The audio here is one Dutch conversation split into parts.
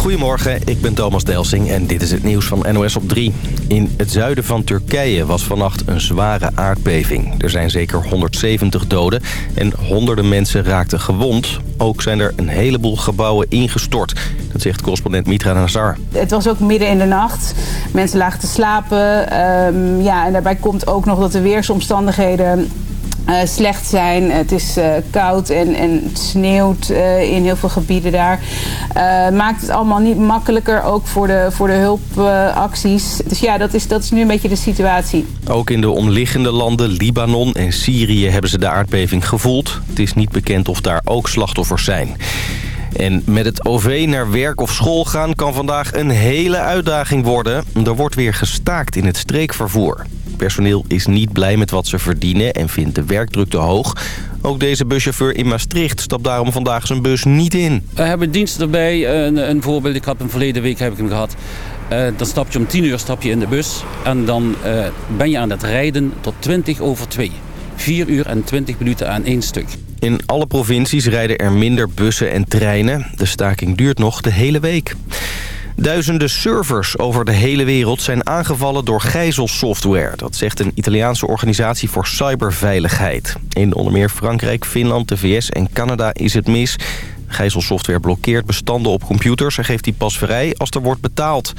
Goedemorgen, ik ben Thomas Delsing en dit is het nieuws van NOS op 3. In het zuiden van Turkije was vannacht een zware aardbeving. Er zijn zeker 170 doden en honderden mensen raakten gewond. Ook zijn er een heleboel gebouwen ingestort. Dat zegt correspondent Mitra Nazar. Het was ook midden in de nacht. Mensen lagen te slapen. Um, ja, en daarbij komt ook nog dat de weersomstandigheden uh, slecht zijn. Het is uh, koud en, en het sneeuwt uh, in heel veel gebieden daar. maakt het allemaal niet makkelijker, ook voor de, voor de hulpacties. dus ja, dat is, dat is nu een beetje de situatie. Ook in de omliggende landen, Libanon en Syrië, hebben ze de aardbeving gevoeld. Het is niet bekend of daar ook slachtoffers zijn. En met het OV naar werk of school gaan kan vandaag een hele uitdaging worden. Er wordt weer gestaakt in het streekvervoer. Personeel is niet blij met wat ze verdienen en vindt de werkdruk te hoog. Ook deze buschauffeur in Maastricht stapt daarom vandaag zijn bus niet in. We hebben dienst erbij. Een, een voorbeeld, ik heb hem verleden week heb ik hem gehad. Uh, dan stap je om 10 uur stap je in de bus en dan uh, ben je aan het rijden tot 20 over 2. 4 uur en 20 minuten aan één stuk. In alle provincies rijden er minder bussen en treinen. De staking duurt nog de hele week. Duizenden servers over de hele wereld zijn aangevallen door gijzelsoftware. Dat zegt een Italiaanse organisatie voor cyberveiligheid. In onder meer Frankrijk, Finland, de VS en Canada is het mis. Gijzelsoftware blokkeert bestanden op computers en geeft die pas vrij als er wordt betaald.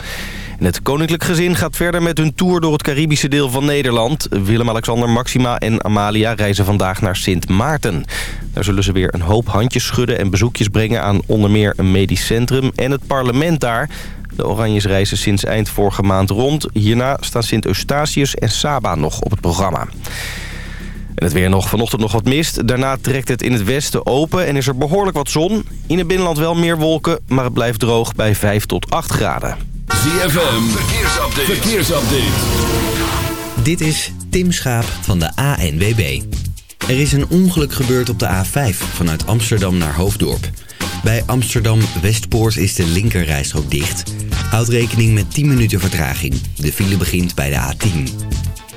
Het koninklijk gezin gaat verder met hun tour door het Caribische deel van Nederland. Willem-Alexander, Maxima en Amalia reizen vandaag naar Sint Maarten. Daar zullen ze weer een hoop handjes schudden en bezoekjes brengen aan onder meer een medisch centrum en het parlement daar. De Oranjes reizen sinds eind vorige maand rond. Hierna staan Sint Eustatius en Saba nog op het programma. En het weer nog vanochtend nog wat mist. Daarna trekt het in het westen open en is er behoorlijk wat zon. In het binnenland wel meer wolken, maar het blijft droog bij 5 tot 8 graden. ZFM, verkeersupdate. verkeersupdate. Dit is Tim Schaap van de ANWB. Er is een ongeluk gebeurd op de A5 vanuit Amsterdam naar Hoofddorp. Bij Amsterdam Westpoort is de linkerrijstrook dicht. Houd rekening met 10 minuten vertraging. De file begint bij de A10.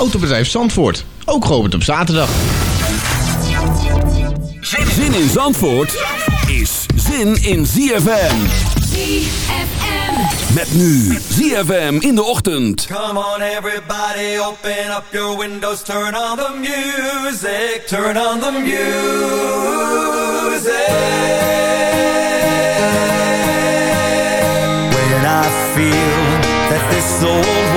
Autobedrijf Zandvoort, ook geopend op zaterdag. Zin in Zandvoort is zin in ZFM. ZFM. Met nu ZFM in de ochtend. Come on everybody, open up your windows, turn on the music, turn on the music. When I feel that this old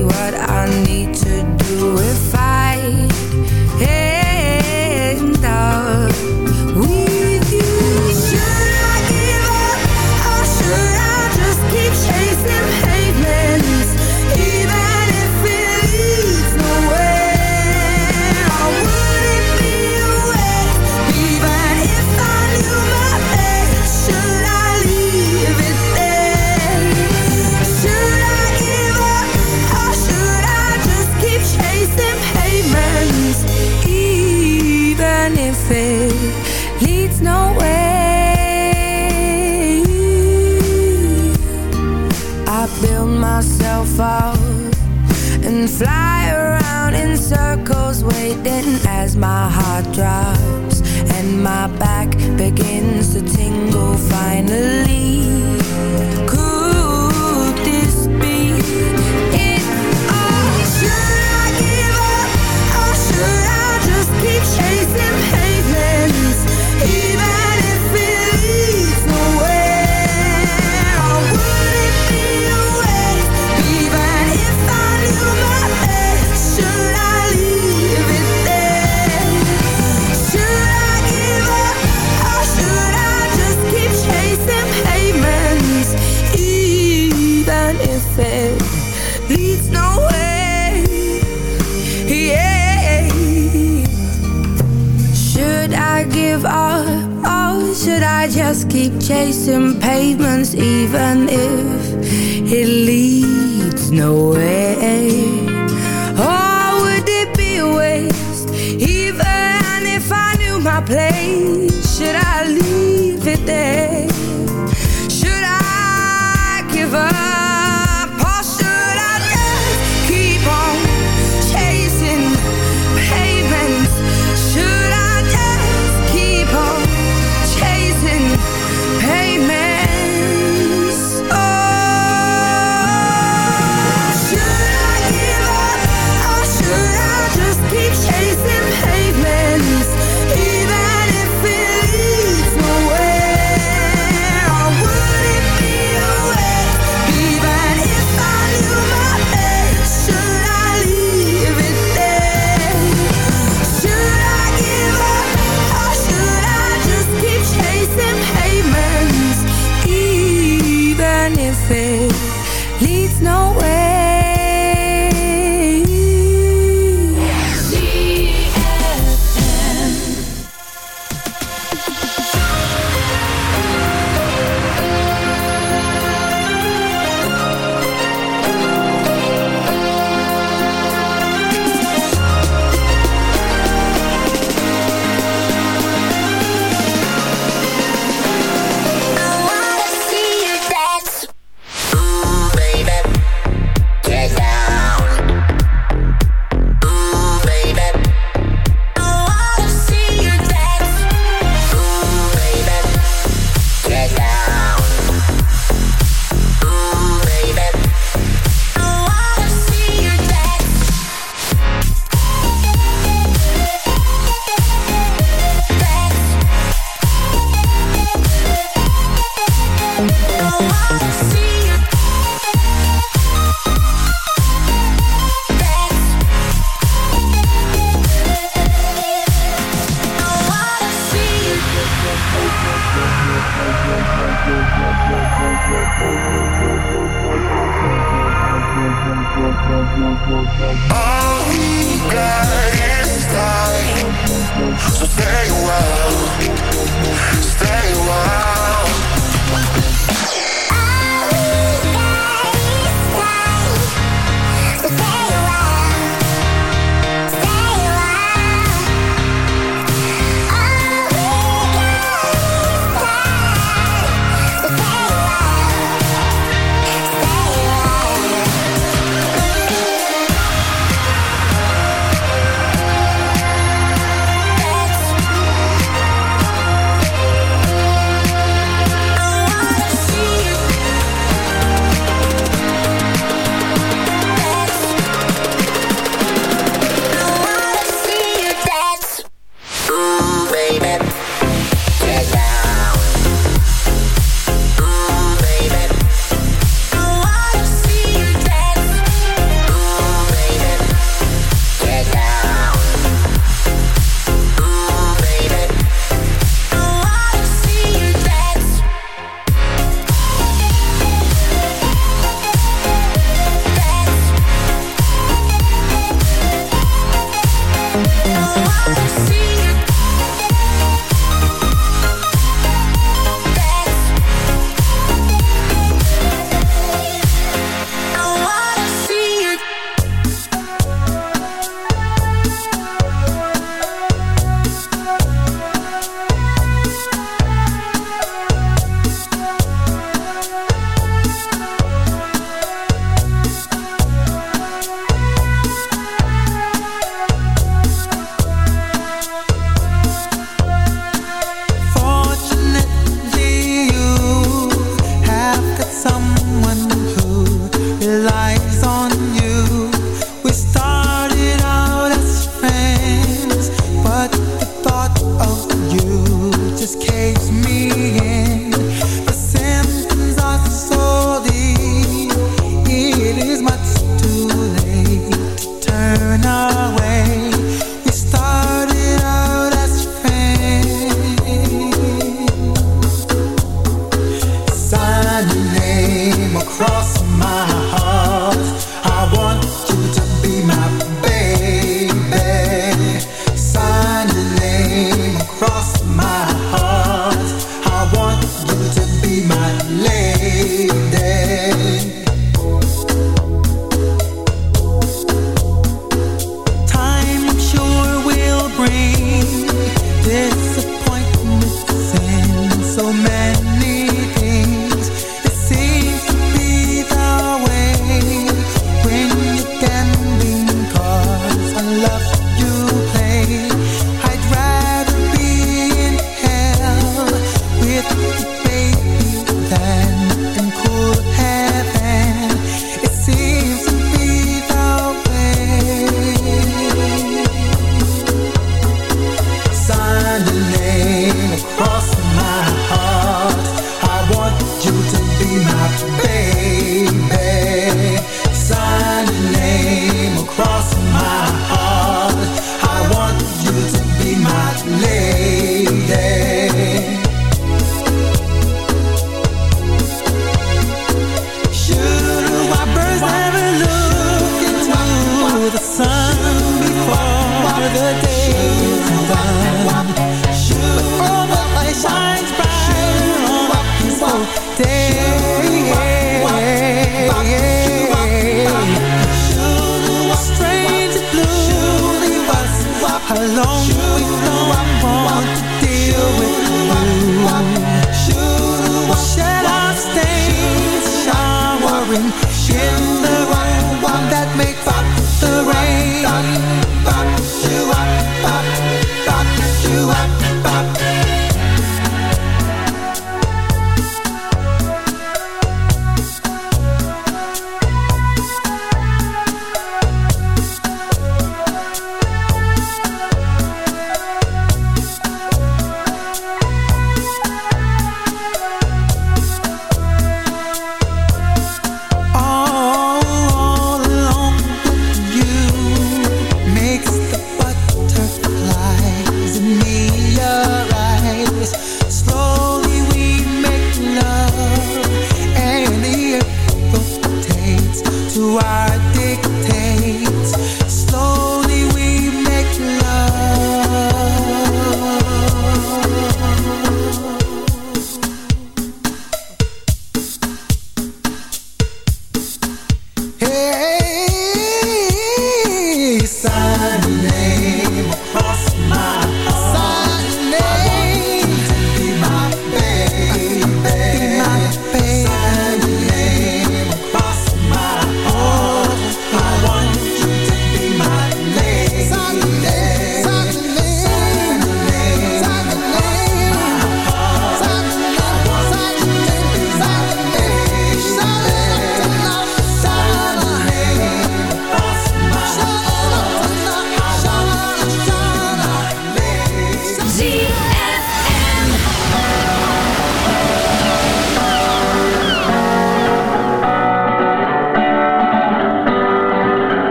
what I need to keep pavements, even if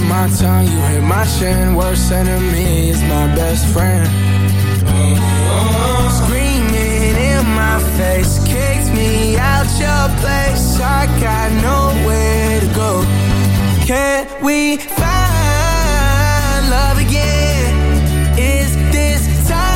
hit my tongue, you hit my chin. Worst enemy is my best friend. Screaming in my face, kicked me out your place. I got nowhere to go. Can we find love again? Is this time?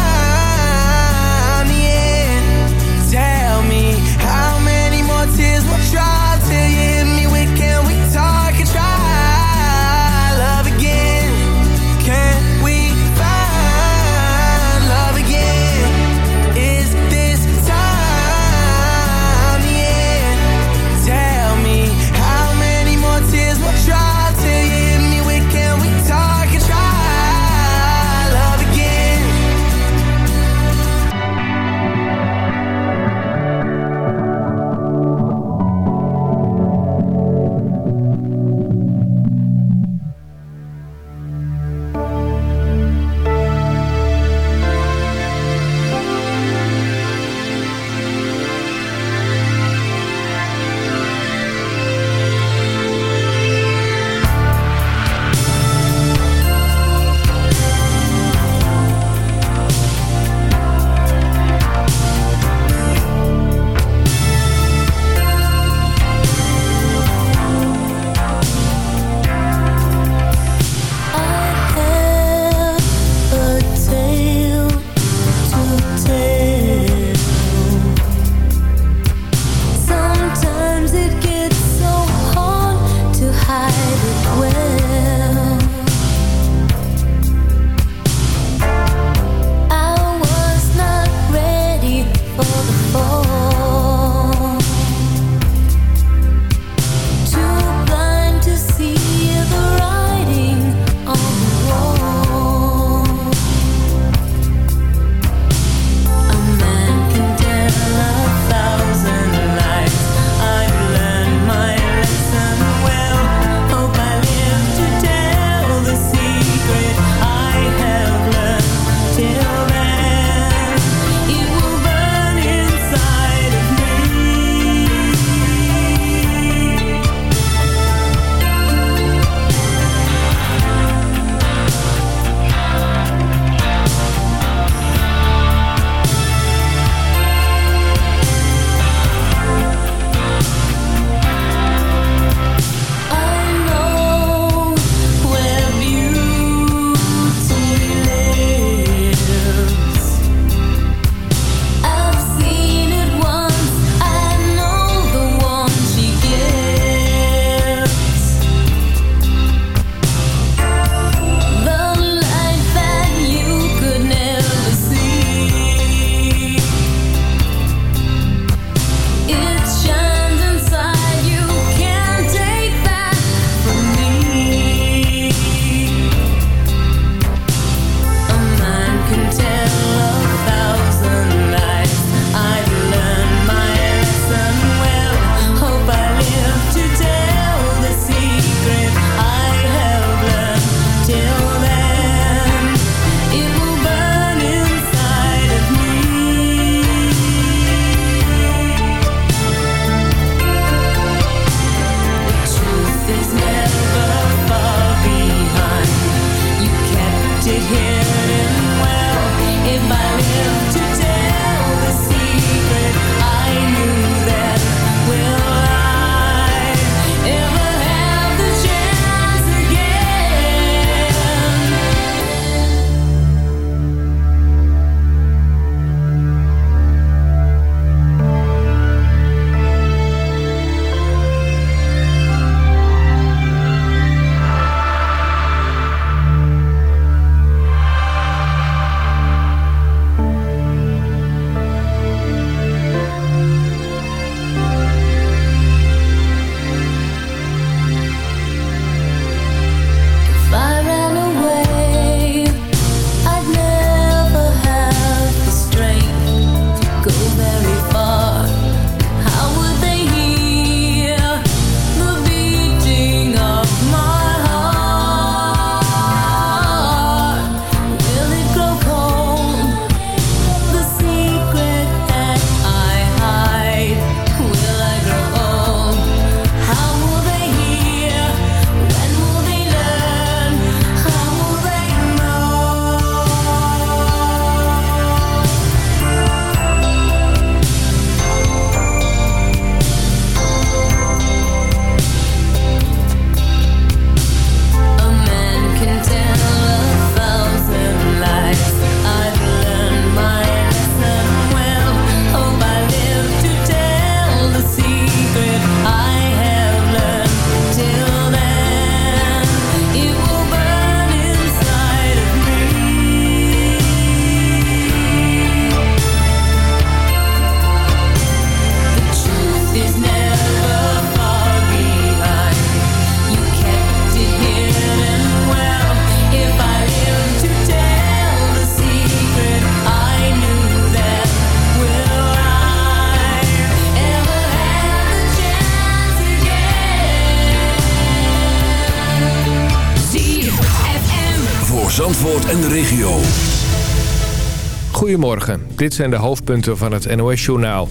Goedemorgen, dit zijn de hoofdpunten van het NOS-journaal.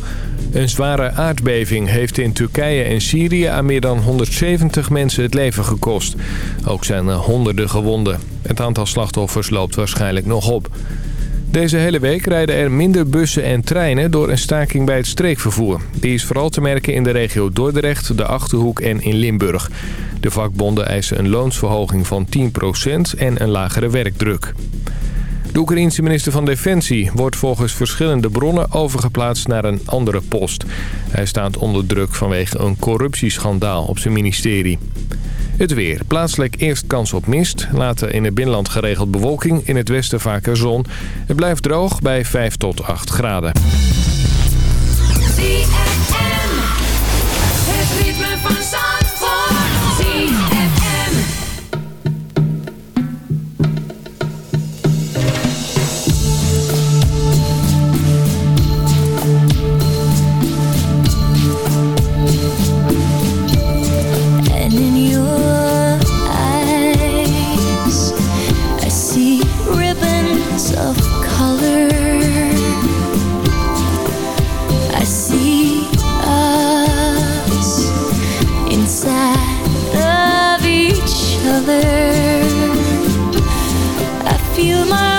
Een zware aardbeving heeft in Turkije en Syrië aan meer dan 170 mensen het leven gekost. Ook zijn er honderden gewonden. Het aantal slachtoffers loopt waarschijnlijk nog op. Deze hele week rijden er minder bussen en treinen door een staking bij het streekvervoer. Die is vooral te merken in de regio Dordrecht, de Achterhoek en in Limburg. De vakbonden eisen een loonsverhoging van 10% en een lagere werkdruk. De Oekraïense minister van Defensie wordt volgens verschillende bronnen overgeplaatst naar een andere post. Hij staat onder druk vanwege een corruptieschandaal op zijn ministerie. Het weer. Plaatselijk eerst kans op mist. Later in het binnenland geregeld bewolking. In het westen vaker zon. Het blijft droog bij 5 tot 8 graden. I feel my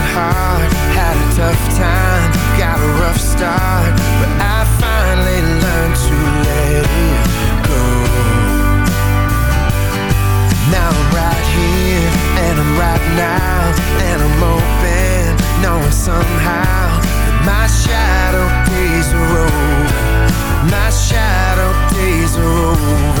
heart. Had a tough time, got a rough start, but I finally learned to let it go. Now I'm right here and I'm right now and I'm open, knowing somehow my shadow days are over. My shadow days are over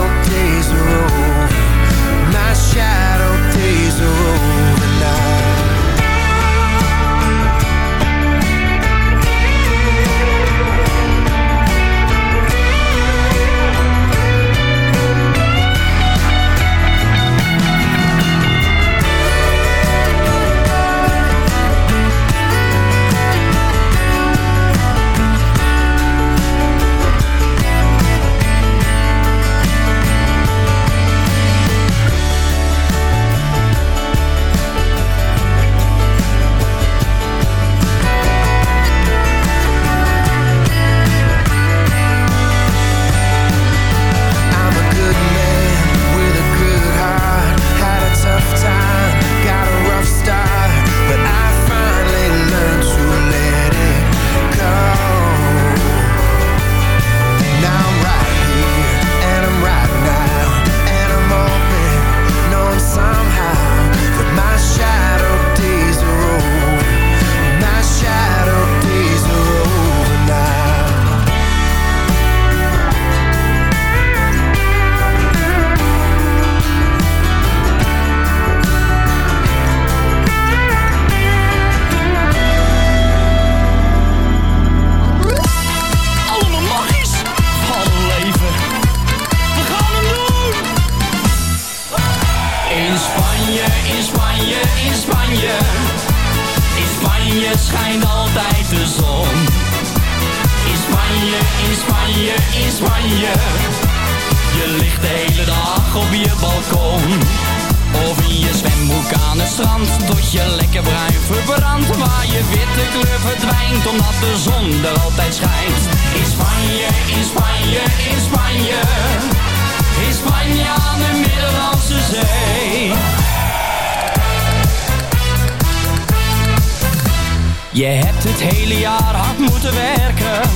verdwijnt Omdat de zon er altijd schijnt. In Spanje, in Spanje, in Spanje. In Spanje aan de Middellandse Zee. Je hebt het hele jaar hard moeten werken.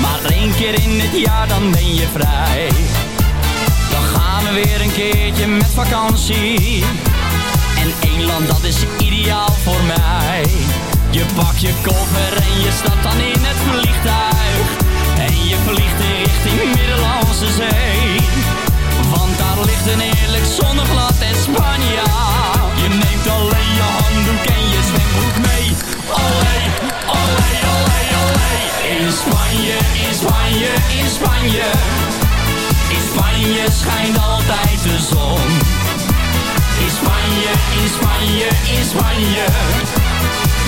Maar één keer in het jaar dan ben je vrij. Dan gaan we weer een keertje met vakantie. En één land dat is ideaal voor mij Je pakt je koffer en je stapt dan in het vliegtuig. En je vliegt in richting Middellandse Zee. Want daar ligt een heerlijk zonneglad en Spanje Je neemt alleen je handdoek en je zwembroek mee. Olé, olé, olé, olé. In Spanje, in Spanje, in Spanje. In Spanje schijnt altijd de zon. In Spanje, in Spanje, in Spanje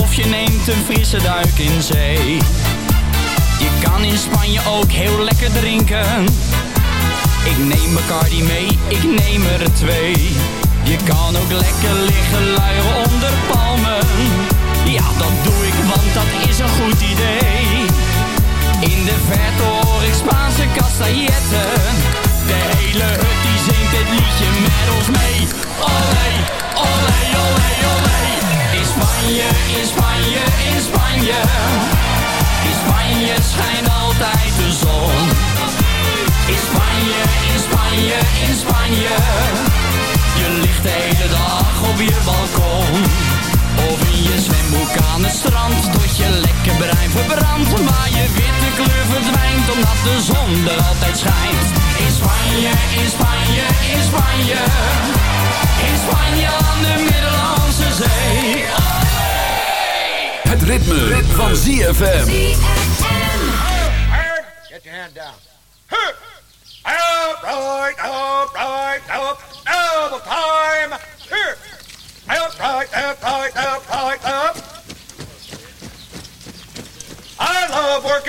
Of je neemt een frisse duik in zee. Je kan in Spanje ook heel lekker drinken. Ik neem Bacardi mee, ik neem er twee. Je kan ook lekker liggen luieren onder palmen. Ja, dat doe ik, want dat is een goed idee. In de verte hoor ik Spaanse castailletten. De hele hut die zingt dit liedje met ons mee. Olé, verbrandt Maar je witte kleur verdwijnt Omdat de zon er altijd schijnt In Spanje, in Spanje, in Spanje In Spanje aan de Middellandse Zee Het ritme, van ZFM. Get your hand down. Huh. Up, right, up, right, up, double time.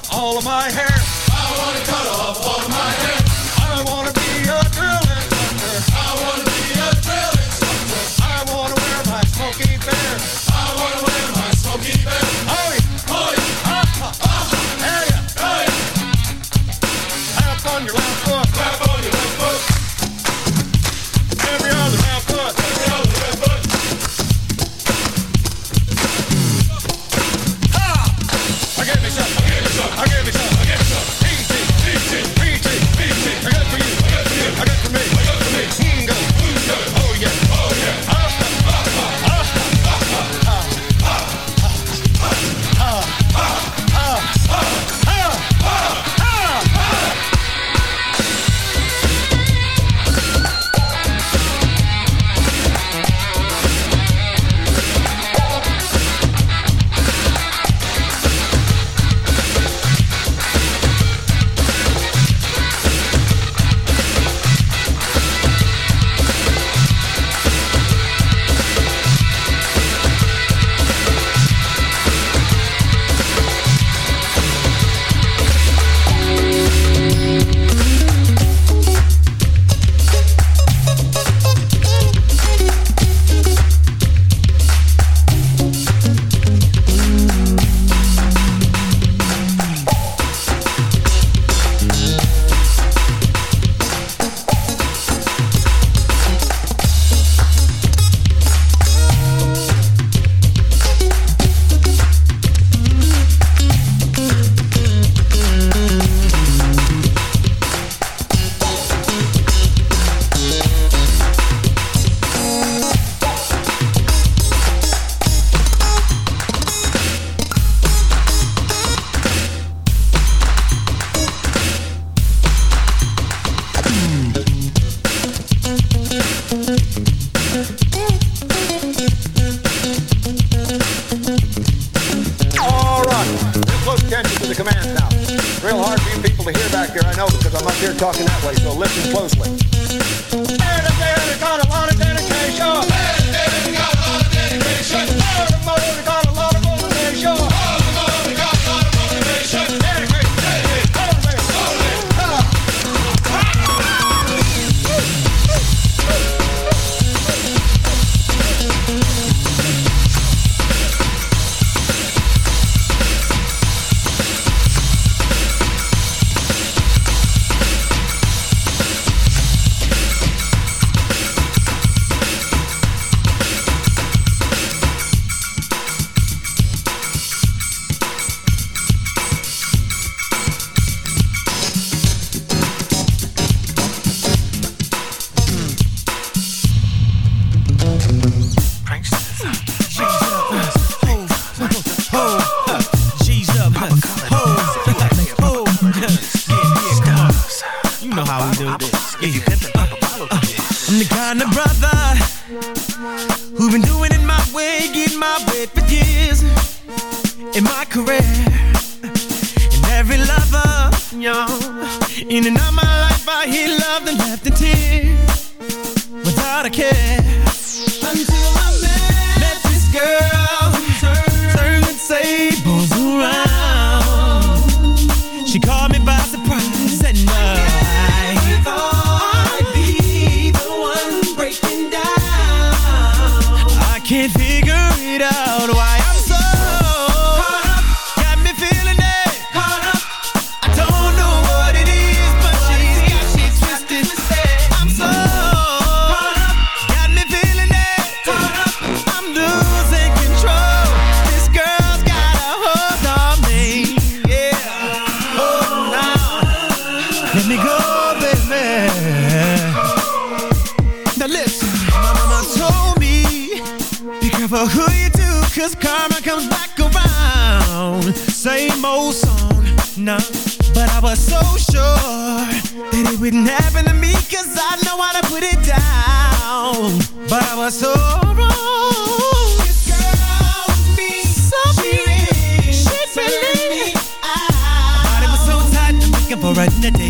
Off all of my hair. I wanna cut off all of my hair. know how we do this. Yeah. Uh, uh, I'm the kind of brother enough But I was so sure That it wouldn't happen to me Cause I know how to put it down. But I was so wrong. Me so me out. Was so looking for another day